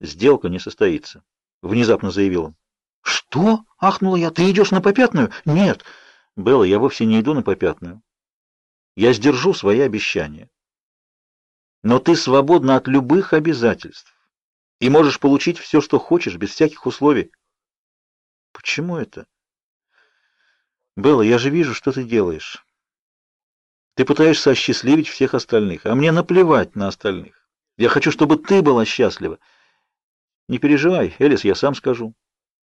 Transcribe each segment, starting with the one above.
Сделка не состоится, внезапно заявил он. Что? ахнула я. Ты идешь на попятную? Нет. Белла, я вовсе не иду на попятную. Я сдержу свои обещания. Но ты свободна от любых обязательств и можешь получить все, что хочешь, без всяких условий. Почему это? Белла, я же вижу, что ты делаешь. Ты пытаешься осчастливить всех остальных, а мне наплевать на остальных. Я хочу, чтобы ты была счастлива. Не переживай, Элис, я сам скажу.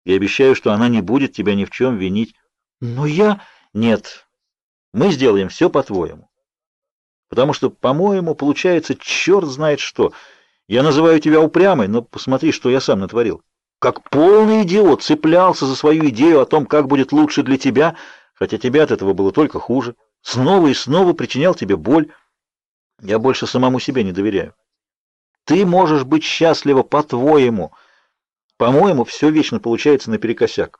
Я обещаю, что она не будет тебя ни в чем винить. Но я... Нет, мы сделаем все по-твоему. Потому что, по-моему, получается черт знает что. Я называю тебя упрямой, но посмотри, что я сам натворил. Как полный идиот цеплялся за свою идею о том, как будет лучше для тебя, хотя тебе от этого было только хуже. Снова и снова причинял тебе боль. Я больше самому себе не доверяю. Ты можешь быть счастлива по-твоему. По-моему, все вечно получается наперекосяк.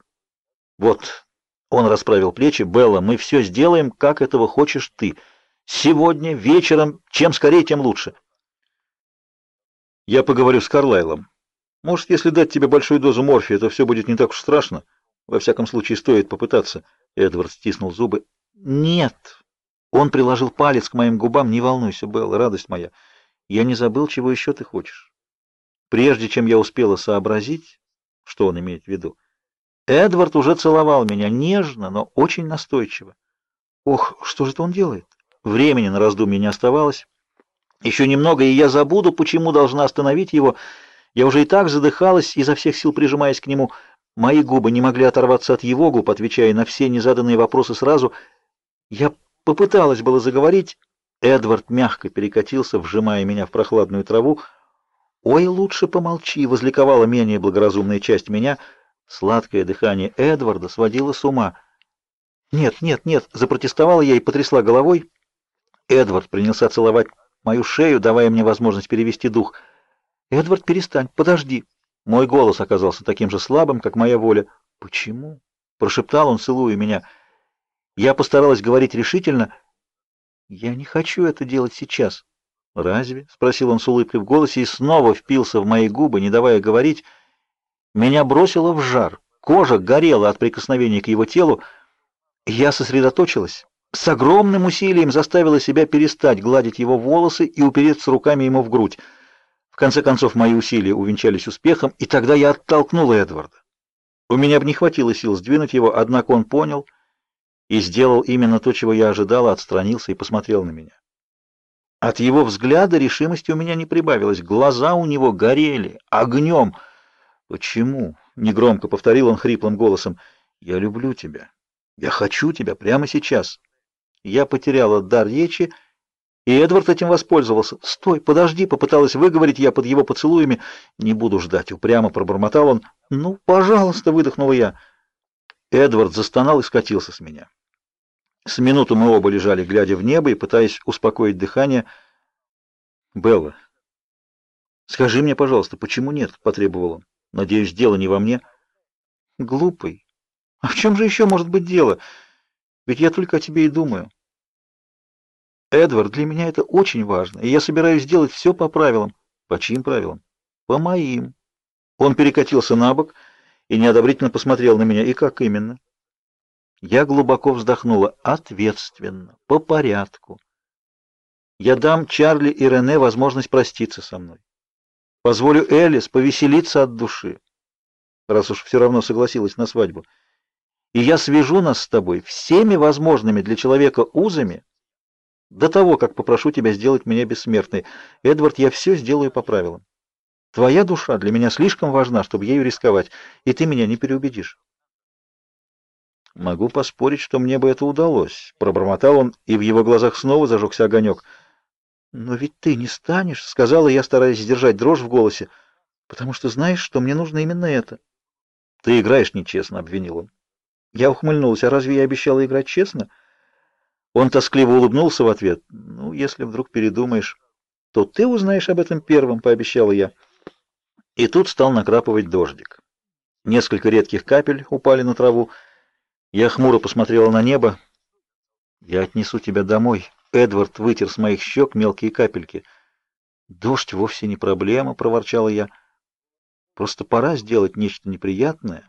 Вот, он расправил плечи. Белла, мы все сделаем, как этого хочешь ты. Сегодня, вечером, чем скорее, тем лучше. Я поговорю с Карлайлом. Может, если дать тебе большую дозу морфия, то все будет не так уж страшно. Во всяком случае, стоит попытаться. Эдвард стиснул зубы. Нет. Он приложил палец к моим губам. Не волнуйся, Белла, радость моя. Я не забыл, чего еще ты хочешь. Прежде чем я успела сообразить, что он имеет в виду, Эдвард уже целовал меня нежно, но очень настойчиво. Ох, что же это он делает? Времени на раздумье не оставалось. Еще немного, и я забуду, почему должна остановить его. Я уже и так задыхалась, изо всех сил прижимаясь к нему. Мои губы не могли оторваться от его губ, отвечая на все незаданные вопросы сразу. Я попыталась было заговорить. Эдвард мягко перекатился, вжимая меня в прохладную траву. «Ой, лучше помолчи!» — возликовала менее благоразумная часть меня. Сладкое дыхание Эдварда сводило с ума. «Нет, нет, нет!» — запротестовала я и потрясла головой. Эдвард принялся целовать мою шею, давая мне возможность перевести дух. «Эдвард, перестань, подожди!» Мой голос оказался таким же слабым, как моя воля. «Почему?» — прошептал он, целуя меня. Я постаралась говорить решительно. «Я не хочу это делать сейчас». «Разве?» — спросил он с улыбкой в голосе и снова впился в мои губы, не давая говорить. Меня бросило в жар. Кожа горела от прикосновения к его телу. Я сосредоточилась. С огромным усилием заставила себя перестать гладить его волосы и упереться руками ему в грудь. В конце концов, мои усилия увенчались успехом, и тогда я оттолкнула Эдварда. У меня бы не хватило сил сдвинуть его, однако он понял и сделал именно то, чего я ожидала, отстранился и посмотрел на меня. От его взгляда решимости у меня не прибавилось. Глаза у него горели огнем. «Почему?» — негромко повторил он хриплым голосом. «Я люблю тебя. Я хочу тебя прямо сейчас». Я потеряла дар речи, и Эдвард этим воспользовался. «Стой, подожди!» — попыталась выговорить я под его поцелуями. «Не буду ждать!» — упрямо пробормотал он. «Ну, пожалуйста!» — выдохнула я. Эдвард застонал и скатился с меня. С минуту мы оба лежали, глядя в небо и пытаясь успокоить дыхание. «Белла, скажи мне, пожалуйста, почему нет?» — потребовал он. «Надеюсь, дело не во мне». «Глупый. А в чем же еще может быть дело? Ведь я только о тебе и думаю». «Эдвард, для меня это очень важно, и я собираюсь сделать все по правилам». «По чьим правилам?» «По моим». Он перекатился на бок и неодобрительно посмотрел на меня. «И как именно?» Я глубоко вздохнула. Ответственно, по порядку. Я дам Чарли и Рене возможность проститься со мной. Позволю Элис повеселиться от души, раз уж все равно согласилась на свадьбу. И я свяжу нас с тобой всеми возможными для человека узами до того, как попрошу тебя сделать меня бессмертной. Эдвард, я все сделаю по правилам. Твоя душа для меня слишком важна, чтобы ею рисковать, и ты меня не переубедишь. Могу поспорить, что мне бы это удалось, пробормотал он, и в его глазах снова зажегся огонек. Но ведь ты не станешь, сказала я, стараясь сдержать дрожь в голосе, потому что знаешь, что мне нужно именно это. Ты играешь нечестно, обвинил он. Я ухмыльнулся. А разве я обещала играть честно? Он тоскливо улыбнулся в ответ. Ну, если вдруг передумаешь, то ты узнаешь об этом первым, пообещала я. И тут стал накрапывать дождик. Несколько редких капель упали на траву. Я хмуро посмотрела на небо. Я отнесу тебя домой. Эдвард вытер с моих щек мелкие капельки. Дождь вовсе не проблема, проворчала я. Просто пора сделать нечто неприятное,